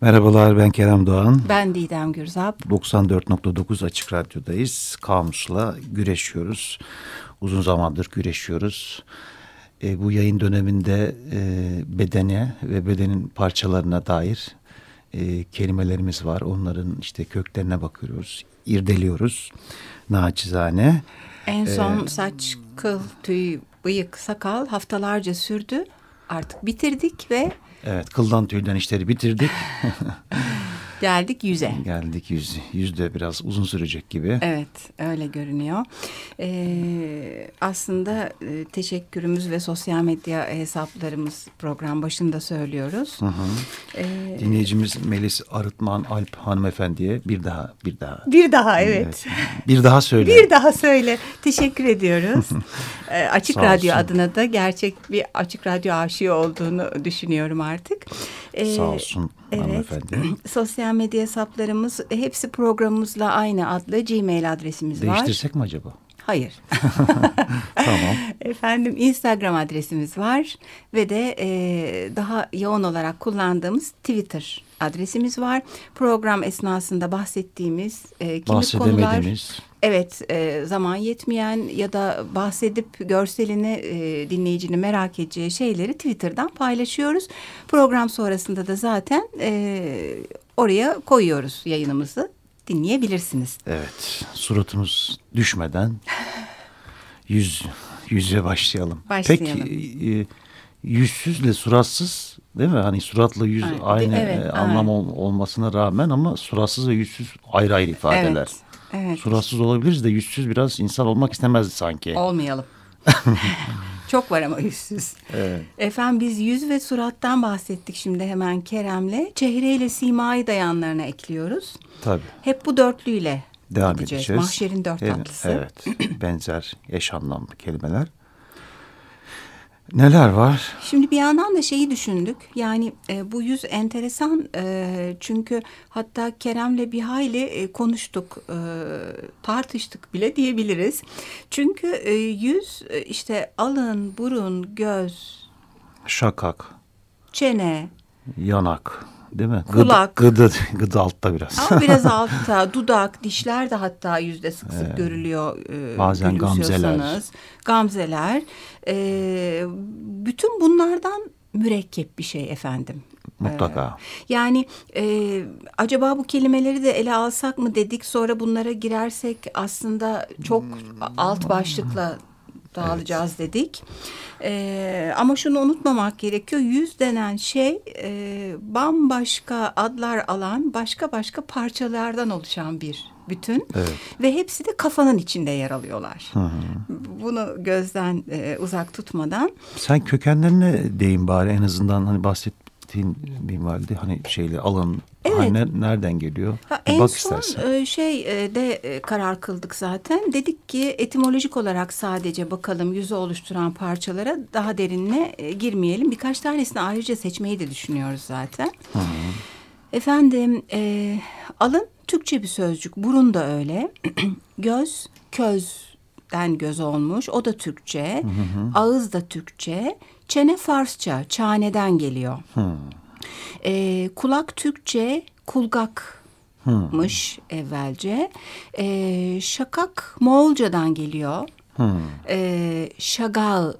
Merhabalar ben Kerem Doğan. Ben Didem Gürzap. 94.9 Açık Radyo'dayız. Kamus'la güreşiyoruz. Uzun zamandır güreşiyoruz. E, bu yayın döneminde e, bedene ve bedenin parçalarına dair e, kelimelerimiz var. Onların işte köklerine bakıyoruz, irdeliyoruz naçizane. En son ee, saç, kıl, tüy, bıyık, sakal haftalarca sürdü. Artık bitirdik ve Evet kıldan tüyden işleri bitirdik. Geldik yüze. Geldik yüz. Yüz de biraz uzun sürecek gibi. Evet öyle görünüyor. Ee, aslında e, teşekkürümüz ve sosyal medya hesaplarımız program başında söylüyoruz. Hı hı. Ee, Dinleyicimiz Melis Arıtman Alp hanımefendiye bir daha bir daha. Bir daha evet. evet. Bir daha söyle. Bir daha söyle. Teşekkür ediyoruz. ee, açık Sağ Radyo olsun. adına da gerçek bir Açık Radyo aşığı olduğunu düşünüyorum artık. Ee, Sağ olsun evet. hanımefendi. Sosyal medya hesaplarımız hepsi programımızla aynı adlı Gmail adresimiz Değiştirsek var. Değiştirsek mi acaba? Hayır. tamam. Efendim Instagram adresimiz var ve de e, daha yoğun olarak kullandığımız Twitter adresimiz var. Program esnasında bahsettiğimiz e, kimi konular... Evet e, zaman yetmeyen ya da bahsedip görselini e, dinleyicini merak edeceği şeyleri Twitter'dan paylaşıyoruz. Program sonrasında da zaten e, oraya koyuyoruz yayınımızı dinleyebilirsiniz. Evet suratımız düşmeden yüz yüze başlayalım. Başlayalım. Peki e, yüzsüzle suratsız değil mi? Hani suratla yüz evet, aynı evet, e, anlam ol, olmasına rağmen ama suratsız ve yüzsüz ayrı ayrı ifadeler. Evet. Evet. Suratsız olabiliriz de yüzsüz biraz insan olmak istemezdi sanki. Olmayalım. Çok var ama yüzsüz. Evet. Efendim biz yüz ve surattan bahsettik şimdi hemen Kerem'le. Çehreyle simayı da yanlarına ekliyoruz. Tabii. Hep bu dörtlüyle devam edeceğiz. edeceğiz. Mahşerin dört evet, tatlısı. Evet. Benzer eş anlamlı kelimeler. Neler var? Şimdi bir yandan da şeyi düşündük. Yani e, bu yüz enteresan e, çünkü hatta Kerem'le bir hayli e, konuştuk, e, tartıştık bile diyebiliriz. Çünkü e, yüz e, işte alın, burun, göz, şakak, çene, yanak, Değil mi? Kulak. Gıdı, gıdı, gıdı altta biraz. Ama biraz altta. Dudak, dişler de hatta yüzde sık sık ee, görülüyor. E, bazen gamzeler. Gamzeler. E, bütün bunlardan mürekkep bir şey efendim. Mutlaka. Ee, yani e, acaba bu kelimeleri de ele alsak mı dedik sonra bunlara girersek aslında çok alt başlıkla dağılacağız evet. dedik. E, ama şunu unutmamak gerekiyor. Yüz denen şey e, bambaşka adlar alan başka başka parçalardan oluşan bir bütün. Evet. Ve hepsi de kafanın içinde yer alıyorlar. Hı hı. Bunu gözden e, uzak tutmadan. Sen kökenlerine değin bari en azından hani bahset bahsettiğin minvalde hani şeyle alın evet. hani nereden geliyor? Ha, en Bak son istersen. şey de karar kıldık zaten. Dedik ki etimolojik olarak sadece bakalım yüzü oluşturan parçalara daha derinine girmeyelim. Birkaç tanesini ayrıca seçmeyi de düşünüyoruz zaten. Hı -hı. Efendim e, alın Türkçe bir sözcük. Burun da öyle. Göz, közden göz olmuş. O da Türkçe. Hı hı. Ağız da Türkçe. Çene Farsça, çaneden geliyor. Hmm. E, kulak Türkçe, kulgakmış hmm. evvelce. E, şakak Moğolcadan geliyor. Hmm. E, şagal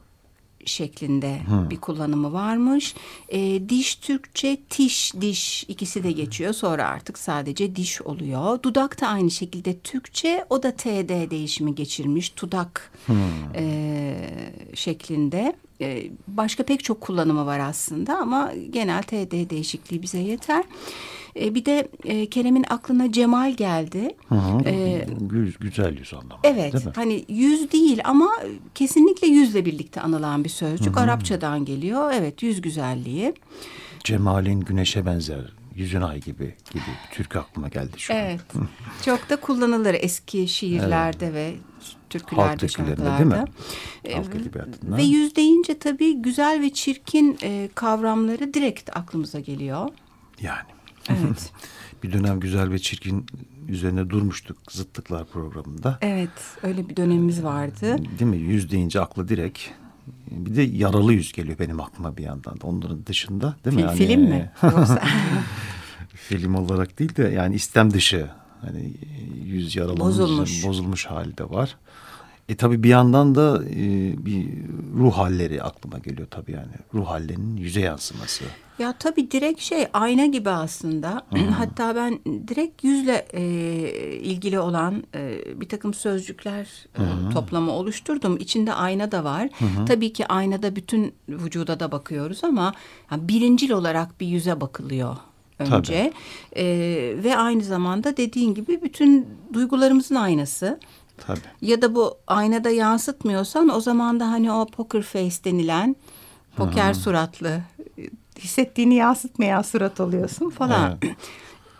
şeklinde hmm. bir kullanımı varmış. E, diş Türkçe tiş diş ikisi de geçiyor. Sonra artık sadece diş oluyor. Dudak da aynı şekilde Türkçe o da TD değişimi geçirmiş. Tudak hmm. e, şeklinde. E, başka pek çok kullanımı var aslında ama genel TD değişikliği bize yeter. E, bir de e, Kerem'in aklına Cemal geldi. Hı hı. E, güzel yüz anlamı. Evet. Değil mi? Hani yüz değil ama kesinlikle yüzle birlikte anılan bir sözcük. Hı hı. Arapçadan geliyor. Evet yüz güzelliği. Cemal'in güneşe benzer yüzün ay gibi gibi Türk aklıma geldi şu evet. an. Çok da kullanılır eski şiirlerde evet. ve türkülerde, Halk şarkılarda. Değil mi? Halk edebiyatında. Ve yüz deyince tabii güzel ve çirkin e, kavramları direkt aklımıza geliyor. Yani. Evet. bir dönem güzel ve çirkin üzerine durmuştuk zıttıklar programında. Evet öyle bir dönemimiz vardı. Değil mi? Yüz deyince aklı direkt bir de yaralı yüz geliyor benim aklıma bir yandan. Onların dışında değil mi? Fil, yani, film mi? film olarak değil de yani istem dışı hani yüz yaralanmış bozulmuş, bozulmuş hali de var. E tabi bir yandan da e, bir ruh halleri aklıma geliyor tabi yani ruh hallerinin yüze yansıması. Ya tabi direkt şey ayna gibi aslında. -hı. Hatta ben direkt yüzle e, ilgili olan e, bir takım sözcükler e, toplamı oluşturdum. İçinde ayna da var. -hı. Tabii ki aynada bütün vücuda da bakıyoruz ama yani birincil olarak bir yüze bakılıyor önce. E, ve aynı zamanda dediğin gibi bütün duygularımızın aynası. Tabii. Ya da bu aynada yansıtmıyorsan o zaman da hani o poker face denilen poker -hı. suratlı hissettiğini yansıtmayan surat oluyorsun falan. Evet.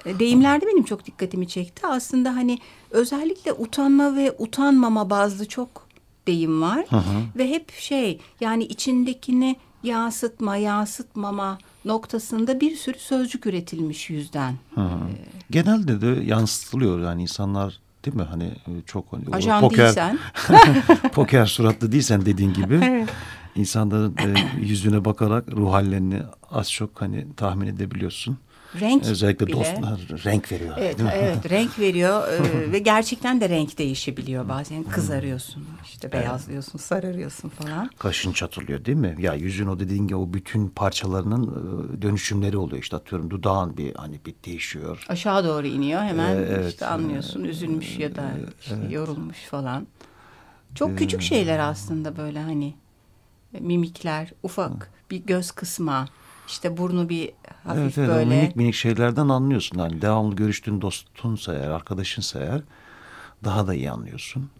Deyimlerde benim çok dikkatimi çekti. Aslında hani özellikle utanma ve utanmama bazlı çok deyim var. Hı hı. Ve hep şey yani içindekini yansıtma, yansıtmama noktasında bir sürü sözcük üretilmiş yüzden. Hı hı. Ee, Genelde de yansıtılıyor yani insanlar değil mi? Hani e, çok hani Ajan poker, değilsen. poker suratlı değilsen dediğin gibi. evet. insanların e, yüzüne bakarak ruh hallerini az çok hani tahmin edebiliyorsun. Renk Özellikle bile. dostlar renk veriyor. Evet, evet renk veriyor ve gerçekten de renk değişebiliyor bazen. Kızarıyorsun, işte beyazlıyorsun, evet. sararıyorsun falan. Kaşın çatılıyor değil mi? Ya yüzün o dediğin gibi o bütün parçalarının dönüşümleri oluyor. İşte atıyorum dudağın bir hani bir değişiyor. Aşağı doğru iniyor hemen ee, evet, işte anlıyorsun üzülmüş ya da işte evet. yorulmuş falan. Çok küçük şeyler aslında böyle hani mimikler, ufak bir göz kısma, işte burnu bir hafif evet, evet, böyle. Minik minik şeylerden anlıyorsun. Hani devamlı görüştüğün dostunsa eğer, arkadaşınsa eğer daha da iyi anlıyorsun.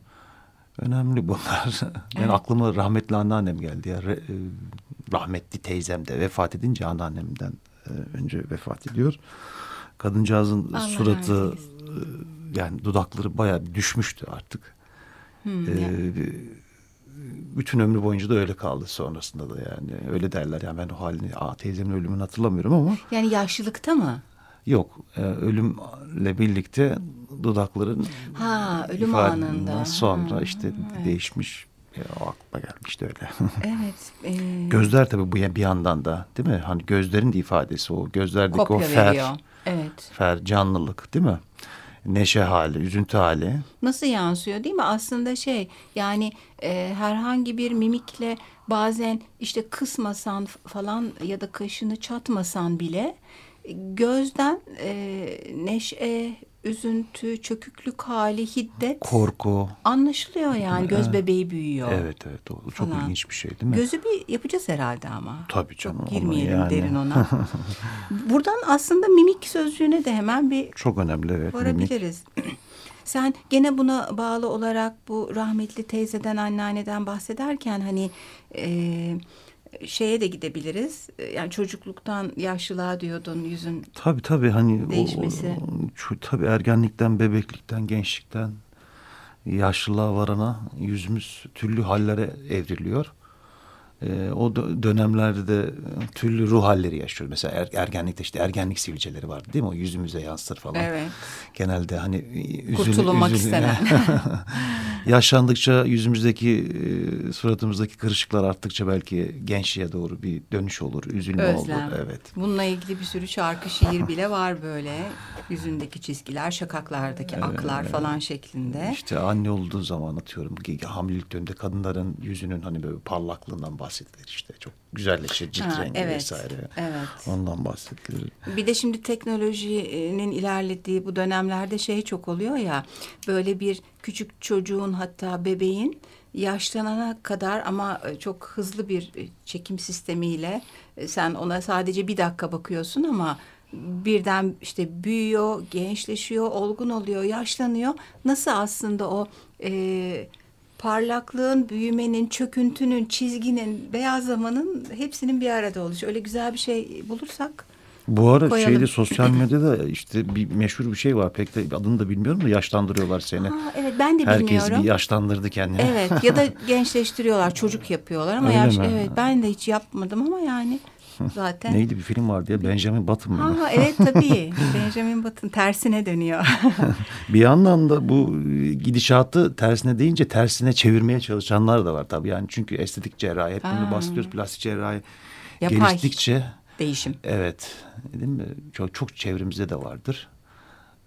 Önemli bunlar. Ben evet. aklıma rahmetli anneannem geldi ya. E, rahmetli teyzem de vefat edince anneannemden e, önce vefat ediyor. Kadıncağızın Allah suratı e, yani dudakları bayağı düşmüştü artık. Hmm, ee, bütün ömrü boyunca da öyle kaldı sonrasında da yani. Öyle derler yani ben o halini aa, teyzemin ölümünü hatırlamıyorum ama. Yani yaşlılıkta mı? Yok e, ölümle birlikte dudakların ha, ölüm anında sonra ha, işte evet. değişmiş e, o aklıma gelmişti öyle. evet. E... Gözler tabii bu bir yandan da değil mi? Hani gözlerin de ifadesi o. Gözlerdeki Kopya o fer. Veriyor. Evet. Fer canlılık değil mi? Neşe hali, üzüntü hali. Nasıl yansıyor değil mi? Aslında şey yani e, herhangi bir mimikle bazen işte kısmasan falan ya da kaşını çatmasan bile gözden e, neşe, üzüntü, çöküklük hali, hiddet. Korku. Anlaşılıyor yani göz bebeği büyüyor. Evet evet o çok falan. ilginç bir şey değil mi? Gözü bir yapacağız herhalde ama. Tabii canım. Çok girmeyelim yani. derin ona. Buradan aslında mimik sözcüğüne de hemen bir çok önemli evet. Varabiliriz. Sen gene buna bağlı olarak bu rahmetli teyzeden anneanneden bahsederken hani e, şeye de gidebiliriz. Yani çocukluktan yaşlılığa diyordun yüzün Tabii tabii hani değişmesi. O, o, tabii ergenlikten, bebeklikten, gençlikten yaşlılığa varana yüzümüz türlü hallere evriliyor e, o dönemlerde de türlü ruh halleri yaşıyoruz. Mesela er, ergenlikte işte ergenlik sivilceleri vardı değil mi? O yüzümüze yansır falan. Evet. Genelde hani üzül, Kurtulmak üzül, istenen. yaşlandıkça yüzümüzdeki e, suratımızdaki kırışıklar arttıkça belki gençliğe doğru bir dönüş olur, üzülme Özlem. olur. Evet. Bununla ilgili bir sürü şarkı, şiir bile var böyle. Yüzündeki çizgiler, şakaklardaki evet. aklar falan şeklinde. İşte anne olduğu zaman atıyorum hamilelik döneminde kadınların yüzünün hani böyle parlaklığından bahsedilir işte. Çok güzelleşir cilt ha, rengi evet, vesaire. Evet. Ondan bahsedilir. Bir de şimdi teknolojinin ilerlediği bu dönemlerde şey çok oluyor ya. Böyle bir küçük çocuğun hatta bebeğin yaşlanana kadar ama çok hızlı bir çekim sistemiyle sen ona sadece bir dakika bakıyorsun ama birden işte büyüyor, gençleşiyor, olgun oluyor, yaşlanıyor. Nasıl aslında o e, parlaklığın, büyümenin, çöküntünün, çizginin, beyazlamanın hepsinin bir arada oluşu. Öyle güzel bir şey bulursak bu ara koyalım. şeyde sosyal medyada işte bir meşhur bir şey var. Pek de adını da bilmiyorum da yaşlandırıyorlar seni. Ha, evet ben de Herkes bilmiyorum. Herkes bir yaşlandırdı kendini. Evet ya da gençleştiriyorlar. Çocuk yapıyorlar ama yaş, evet ben de hiç yapmadım ama yani zaten. Neydi bir film vardı ya Benjamin Button mı? Ha, evet tabii Benjamin Button tersine dönüyor. bir yandan da bu gidişatı tersine deyince tersine çevirmeye çalışanlar da var tabii. Yani çünkü estetik cerrahi hep bunu bahsediyoruz plastik cerrahi Yapay. geliştikçe değişim. Evet. Değil mi? Çok, çok çevremizde de vardır.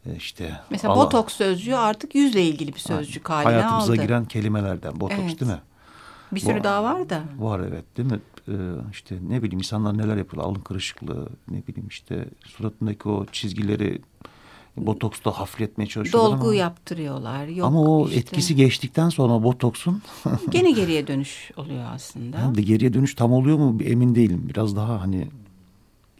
E, işte Mesela Allah, botoks sözcüğü artık yüzle ilgili bir sözcük haline hayatımıza aldı. Hayatımıza giren kelimelerden botoks evet. değil mi? Bir sürü var, daha var da. Var evet değil mi? Ee, işte ne bileyim insanlar neler yapıyorlar. Alın kırışıklığı ne bileyim işte suratındaki o çizgileri botoksla hafifletmeye çalışıyorlar Dolgu ama, yaptırıyorlar. Yok ama o işte, etkisi geçtikten sonra botoksun gene geriye dönüş oluyor aslında. Yani geriye dönüş tam oluyor mu emin değilim. Biraz daha hani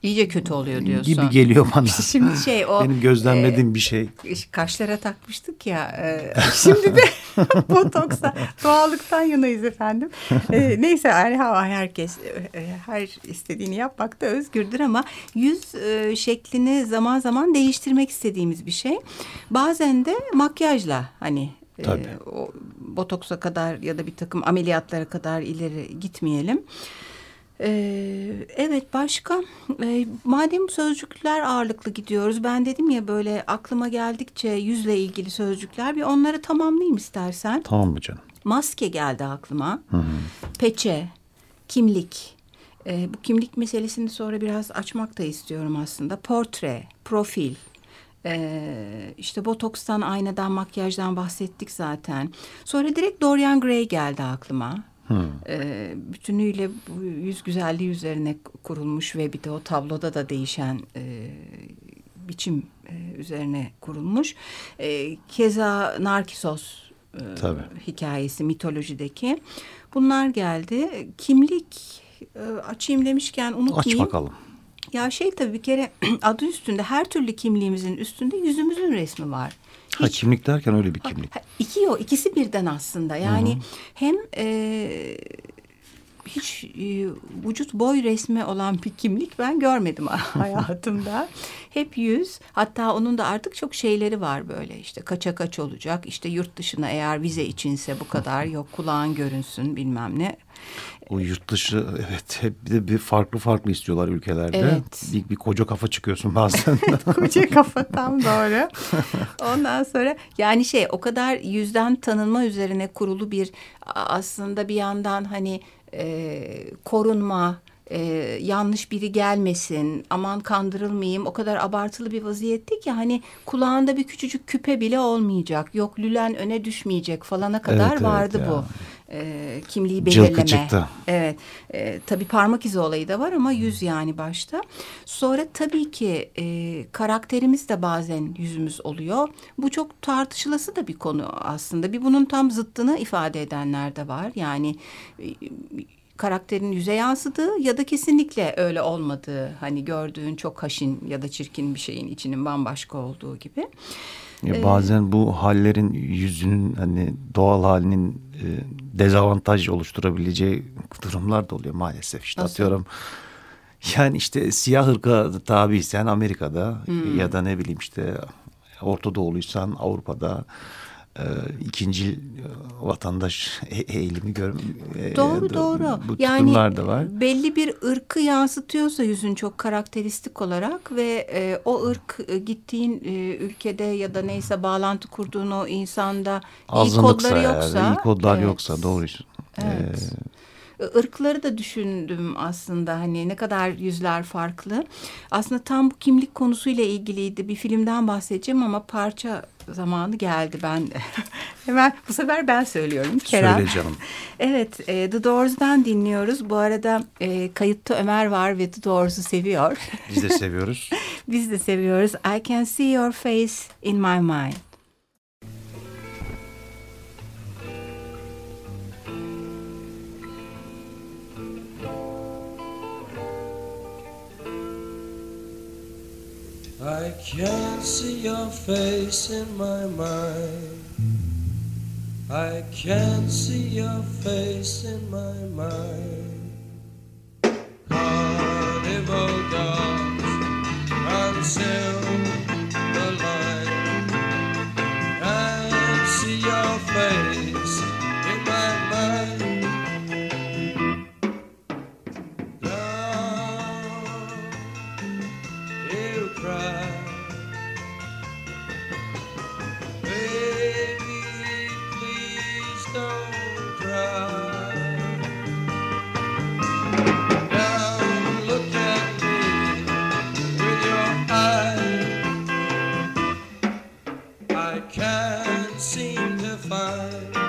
İyice kötü oluyor diyorsun. Gibi geliyor bana. Şimdi şey o. Benim gözlemlediğim e, bir şey. Kaşlara takmıştık ya. E, şimdi de botoksa doğallıktan yanayız efendim. E, neyse yani herkes e, her istediğini yapmakta özgürdür ama yüz e, şeklini zaman zaman değiştirmek istediğimiz bir şey. Bazen de makyajla hani e, Tabii. E, o botoksa kadar ya da bir takım ameliyatlara kadar ileri gitmeyelim. Ee, evet başka ee, madem sözcükler ağırlıklı gidiyoruz ben dedim ya böyle aklıma geldikçe yüzle ilgili sözcükler bir onları tamamlayayım istersen. Tamam mı canım? Maske geldi aklıma. Hı hı. Peçe, kimlik. Ee, bu kimlik meselesini sonra biraz açmak da istiyorum aslında. Portre, profil. Ee, işte botokstan, aynadan, makyajdan bahsettik zaten. Sonra direkt Dorian Gray geldi aklıma. Hmm. E, bütünüyle bu yüz güzelliği üzerine kurulmuş ve bir de o tabloda da değişen e, biçim e, üzerine kurulmuş. E, keza Narkisos e, hikayesi mitolojideki. Bunlar geldi. Kimlik e, açayım demişken unutmayayım. Aç bakalım. Ya şey tabii bir kere adı üstünde her türlü kimliğimizin üstünde yüzümüzün resmi var. Ha, kimlik derken öyle bir kimlik. Ha, iki o ikisi birden aslında. Yani Hı -hı. hem e, hiç e, vücut boy resmi olan bir kimlik ben görmedim hayatımda. Hep yüz. Hatta onun da artık çok şeyleri var böyle işte kaça kaç olacak. İşte yurt dışına eğer vize içinse bu kadar yok kulağın görünsün bilmem ne. O yurt dışı evet hep bir de bir farklı farklı istiyorlar ülkelerde. Evet. Bir, bir koca kafa çıkıyorsun bazen. koca kafa tam doğru. Ondan sonra yani şey o kadar yüzden tanınma üzerine kurulu bir aslında bir yandan hani e, korunma e, yanlış biri gelmesin, aman kandırılmayayım o kadar abartılı bir vaziyette ki hani kulağında bir küçücük küpe bile olmayacak. Yok lülen öne düşmeyecek falana kadar evet, vardı evet bu. E, kimliği belirleme. çıktı. Evet. E, tabii parmak izi olayı da var ama yüz yani başta. Sonra tabii ki e, karakterimiz de bazen yüzümüz oluyor. Bu çok tartışılası da bir konu aslında. Bir bunun tam zıttını ifade edenler de var. Yani e, karakterin yüze yansıdığı ya da kesinlikle öyle olmadığı hani gördüğün çok haşin ya da çirkin bir şeyin içinin bambaşka olduğu gibi. Ya ee, bazen bu hallerin yüzünün hani doğal halinin e, dezavantaj oluşturabileceği durumlar da oluyor maalesef. İşte Nasıl? atıyorum yani işte siyah ırka tabiysen Amerika'da hmm. ya da ne bileyim işte Orta Doğuluysan Avrupa'da e, ikinci e, vatandaş e, eğilimi gör. E, doğru e, doğru. Bu yani da var. belli bir ırkı yansıtıyorsa yüzün çok karakteristik olarak ve e, o ırk e, gittiğin e, ülkede ya da neyse bağlantı kurduğun o insanda Azınlıksa iyi kodları yoksa. Yani, iyi kodlar evet. yoksa doğru. Evet. Ee, ırkları da düşündüm aslında hani ne kadar yüzler farklı. Aslında tam bu kimlik konusuyla ilgiliydi. Bir filmden bahsedeceğim ama parça zamanı geldi ben. Hemen bu sefer ben söylüyorum Kerem. Söyle canım. Evet e, The Doors'dan dinliyoruz. Bu arada e, kayıtta Ömer var ve The Doors'u seviyor. Biz de seviyoruz. Biz de seviyoruz. I can see your face in my mind. I can't see your face in my mind. I can't see your face in my mind. Carnival dogs until the can't seem to find.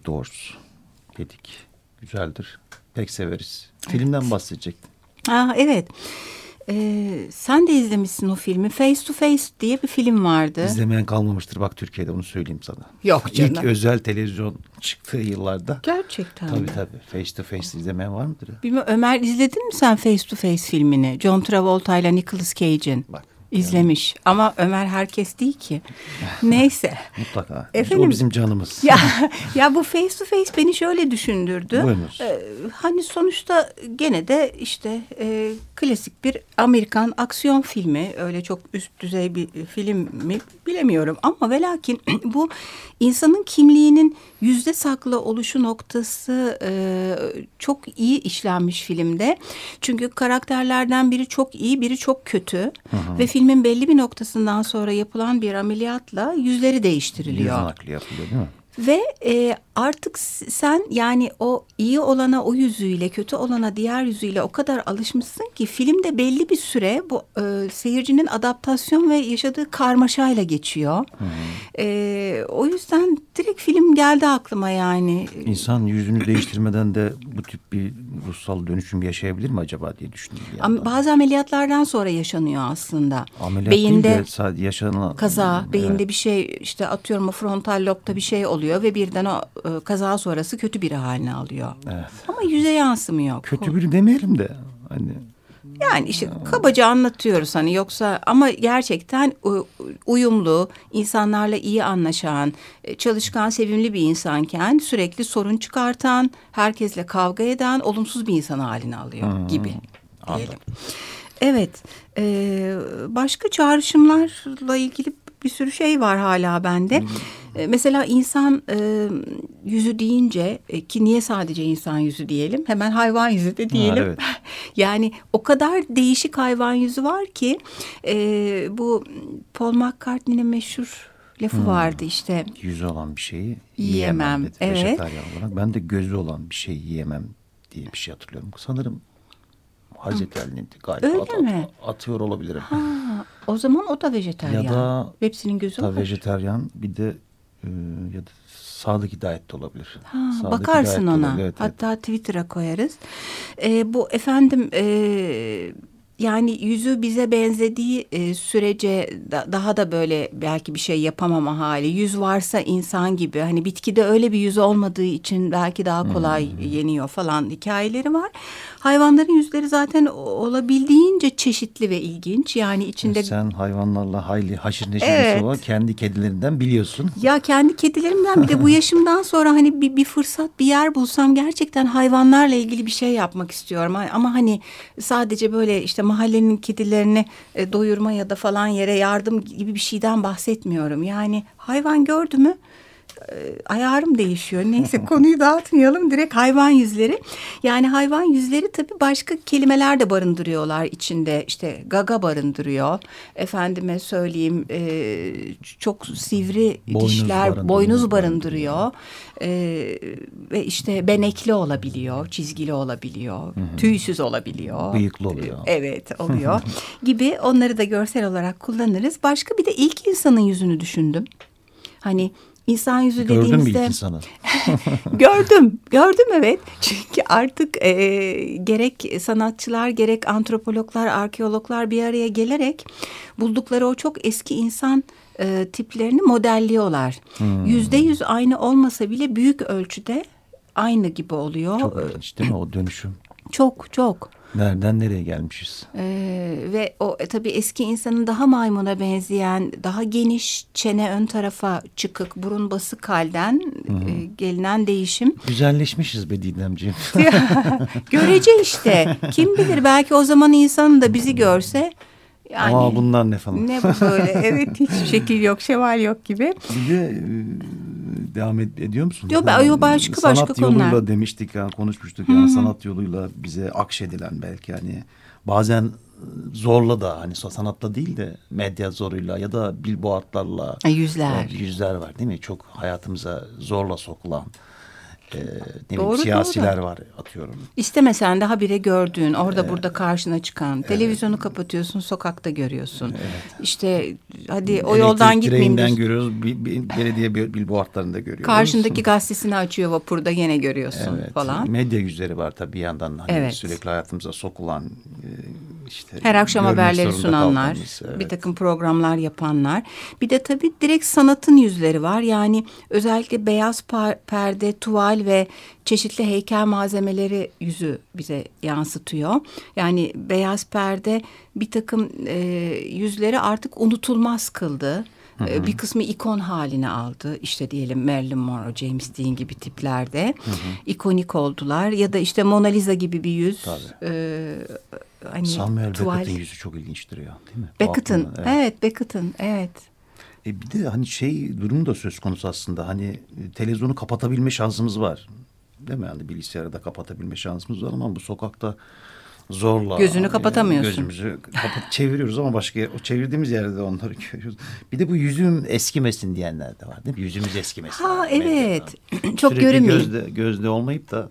Sevgili Doors dedik. Güzeldir. Pek severiz. Evet. Filmden bahsedecektin. Aa, evet. Ee, sen de izlemişsin o filmi. Face to Face diye bir film vardı. İzlemeyen kalmamıştır bak Türkiye'de onu söyleyeyim sana. Yok canım. İlk özel televizyon çıktığı yıllarda. Gerçekten Tabii mi? tabii. Face to Face izlemeyen var mıdır? Bilmiyorum, Ömer izledin mi sen Face to Face filmini? John Travolta ile Nicolas Cage'in. Bak İzlemiş yani. ama Ömer herkes değil ki. Neyse. Mutlaka. Efendim, o bizim canımız. Ya, ya bu face to face beni şöyle düşündürdü. Buyurunuz. Ee, hani sonuçta gene de işte e, klasik bir Amerikan aksiyon filmi. Öyle çok üst düzey bir film mi bilemiyorum. Ama ve lakin bu insanın kimliğinin yüzde saklı oluşu noktası e, çok iyi işlenmiş filmde. Çünkü karakterlerden biri çok iyi, biri çok kötü. Hı hı. Ve filmin belli bir noktasından sonra yapılan bir ameliyatla yüzleri değiştiriliyor. Yüz nakli yapılıyor değil mi? Ve e, artık sen yani o iyi olana o yüzüyle kötü olana diğer yüzüyle o kadar alışmışsın ki filmde belli bir süre bu e, seyircinin adaptasyon ve yaşadığı karmaşayla geçiyor. E, o yüzden direkt film geldi aklıma yani. İnsan yüzünü değiştirmeden de bu tip bir ruhsal dönüşüm yaşayabilir mi acaba diye düşündüm. Am bazı ameliyatlardan sonra yaşanıyor aslında. Ameliyat Beyinde değil de yaşanan... Kaza, beyinde evet. bir şey işte atıyorum frontal lobda bir şey oluyor ve birden o e, kaza sonrası kötü biri haline alıyor. Evet. Ama yüze yansımıyor. Kötü biri demeyelim de hani yani işte kabaca anlatıyoruz hani yoksa ama gerçekten uyumlu, insanlarla iyi anlaşan, e, çalışkan, sevimli bir insanken sürekli sorun çıkartan, herkesle kavga eden, olumsuz bir insan haline alıyor hmm. gibi diyelim. Evet, e, başka çağrışımlarla ilgili bir sürü şey var hala bende. E, mesela insan e, yüzü deyince e, ki niye sadece insan yüzü diyelim hemen hayvan yüzü de diyelim. Ha, evet. yani o kadar değişik hayvan yüzü var ki e, bu Paul McCartney'nin meşhur lafı hmm. vardı işte. Yüzü olan bir şeyi yiyemem, yiyemem dedi. Evet. Vejetaryen olarak. Ben de gözü olan bir şey yiyemem diye bir şey hatırlıyorum. Sanırım Hazreti Ali'nin galiba Öyle at, mi? atıyor olabilirim. Ha, o zaman o da vejeteryan. Ya da hepsinin gözü var. vejeteryan bir de e, ya da Sadık Hidayet de olabilir. Ha, bakarsın ona. Evet, Hatta evet. Twitter'a koyarız. E, bu efendim e, yani yüzü bize benzediği e, sürece da, daha da böyle belki bir şey yapamama hali. Yüz varsa insan gibi hani bitkide öyle bir yüz olmadığı için belki daha kolay hmm. yeniyor falan hikayeleri var. Hayvanların yüzleri zaten olabildiğince çeşitli ve ilginç. Yani içinde... Sen hayvanlarla hayli haşır neşir evet. olan kendi kedilerinden biliyorsun. Ya kendi kedilerimden bir de bu yaşımdan sonra hani bir, bir fırsat bir yer bulsam gerçekten hayvanlarla ilgili bir şey yapmak istiyorum. Ama hani sadece böyle işte mahallenin kedilerini e, doyurma ya da falan yere yardım gibi bir şeyden bahsetmiyorum. Yani hayvan gördü mü ayarım değişiyor. Neyse konuyu dağıtmayalım. Direkt hayvan yüzleri. Yani hayvan yüzleri tabii başka kelimeler de barındırıyorlar içinde. İşte gaga barındırıyor. Efendime söyleyeyim e, çok sivri boynuz dişler, barındırıyor. boynuz barındırıyor. E, ve işte benekli olabiliyor, çizgili olabiliyor, hı hı. tüysüz olabiliyor. Bıyıklı oluyor. Evet oluyor gibi onları da görsel olarak kullanırız. Başka bir de ilk insanın yüzünü düşündüm. Hani İnsan yüzü Gördün dediğimizde... Gördün mü insanı? gördüm, gördüm evet. Çünkü artık e, gerek sanatçılar gerek antropologlar, arkeologlar bir araya gelerek buldukları o çok eski insan e, tiplerini modelliyorlar. Hmm. Yüzde yüz aynı olmasa bile büyük ölçüde aynı gibi oluyor. Çok ilginç değil mi o dönüşüm? Çok çok. Nereden nereye gelmişiz? Ee, ve o e, tabii eski insanın daha maymuna benzeyen, daha geniş çene ön tarafa çıkık, burun basık halden e, gelinen değişim. Güzelleşmişiz be Didemciğim. Görece işte. Kim bilir belki o zaman insanın da bizi görse yani, Aa bunlar ne falan. Ne bu böyle evet hiç şekil yok şeval yok gibi. Bir de e, devam ed ediyor musun? Yok ben yo, başka sanat başka konular. Sanat yoluyla demiştik yani konuşmuştuk yani sanat yoluyla bize akşedilen belki hani bazen zorla da hani sanatla değil de medya zoruyla ya da billboardlarla yüzler yüzler var değil mi? Çok hayatımıza zorla sokulan e, ne doğru, bileyim, siyasiler doğru. var atıyorum. İstemesen de habire gördüğün orada evet. burada karşına çıkan evet. televizyonu kapatıyorsun sokakta görüyorsun. Evet. İşte hadi o Elektrik yoldan gitmeyeyim. Elektrik görüyoruz bir, bir, belediye billboardlarında görüyoruz. Karşındaki gazetesini açıyor vapurda yine görüyorsun evet. falan. Medya yüzleri var tabii bir yandan hani evet. sürekli hayatımıza sokulan e, işte her akşam haberleri sunanlar, evet. bir takım programlar yapanlar. Bir de tabii direkt sanatın yüzleri var. Yani özellikle beyaz perde, tuval ve çeşitli heykel malzemeleri yüzü bize yansıtıyor. Yani beyaz perde bir takım e, yüzleri artık unutulmaz kıldı. Hı hı. Bir kısmı ikon haline aldı. İşte diyelim Marilyn Monroe, James Dean gibi tiplerde hı hı. ikonik oldular. Ya da işte Mona Lisa gibi bir yüz. Tabii. E, hani Samuel tuval... Beckett'in yüzü çok ilginç duruyor değil mi? Beckett'in evet. evet Beckett'in evet. E bir de hani şey durum da söz konusu aslında. Hani e, televizyonu kapatabilme şansımız var. Değil mi? Yani bilgisayarı da kapatabilme şansımız var ama bu sokakta zorla gözünü kapatamıyorsun. Gözümüzü kapat çeviriyoruz ama başka o çevirdiğimiz yerde de onları görüyoruz. Bir de bu yüzüm eskimesin diyenler de var değil mi? Yüzümüz eskimesin. Ha evet. Çok görünmüyor. Gözde, gözde olmayıp da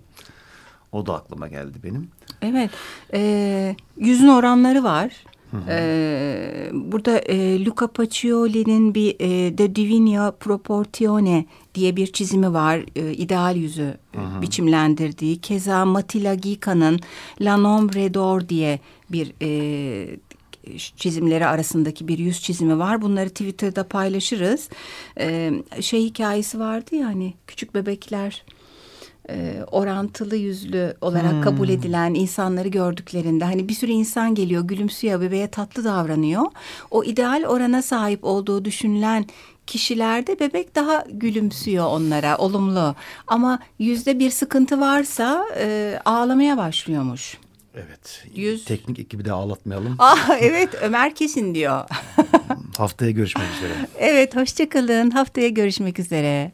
o da aklıma geldi benim. Evet. E, yüzün oranları var. Ee, burada e, Luca Pacioli'nin bir e, De Divina Proportione diye bir çizimi var. E, ideal yüzü e, biçimlendirdiği. Keza Matilla Gica'nın La Nombre d'Or diye bir e, çizimleri arasındaki bir yüz çizimi var. Bunları Twitter'da paylaşırız. Ee, şey hikayesi vardı ya hani küçük bebekler e, orantılı yüzlü olarak hmm. kabul edilen insanları gördüklerinde hani bir sürü insan geliyor gülümsüyor bebeğe tatlı davranıyor. O ideal orana sahip olduğu düşünülen kişilerde bebek daha gülümsüyor onlara olumlu ama yüzde bir sıkıntı varsa e, ağlamaya başlıyormuş. Evet. Yüz... Teknik ekibi de ağlatmayalım. Ah, evet Ömer kesin diyor. Haftaya görüşmek üzere. Evet hoşçakalın. Haftaya görüşmek üzere.